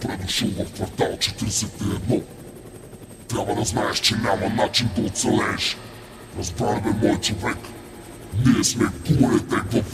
превишил в квартал 41. Трябва да знаеш, че няма начин да оцелееш. Разбрали ме, мой човек. Ние сме гумарите в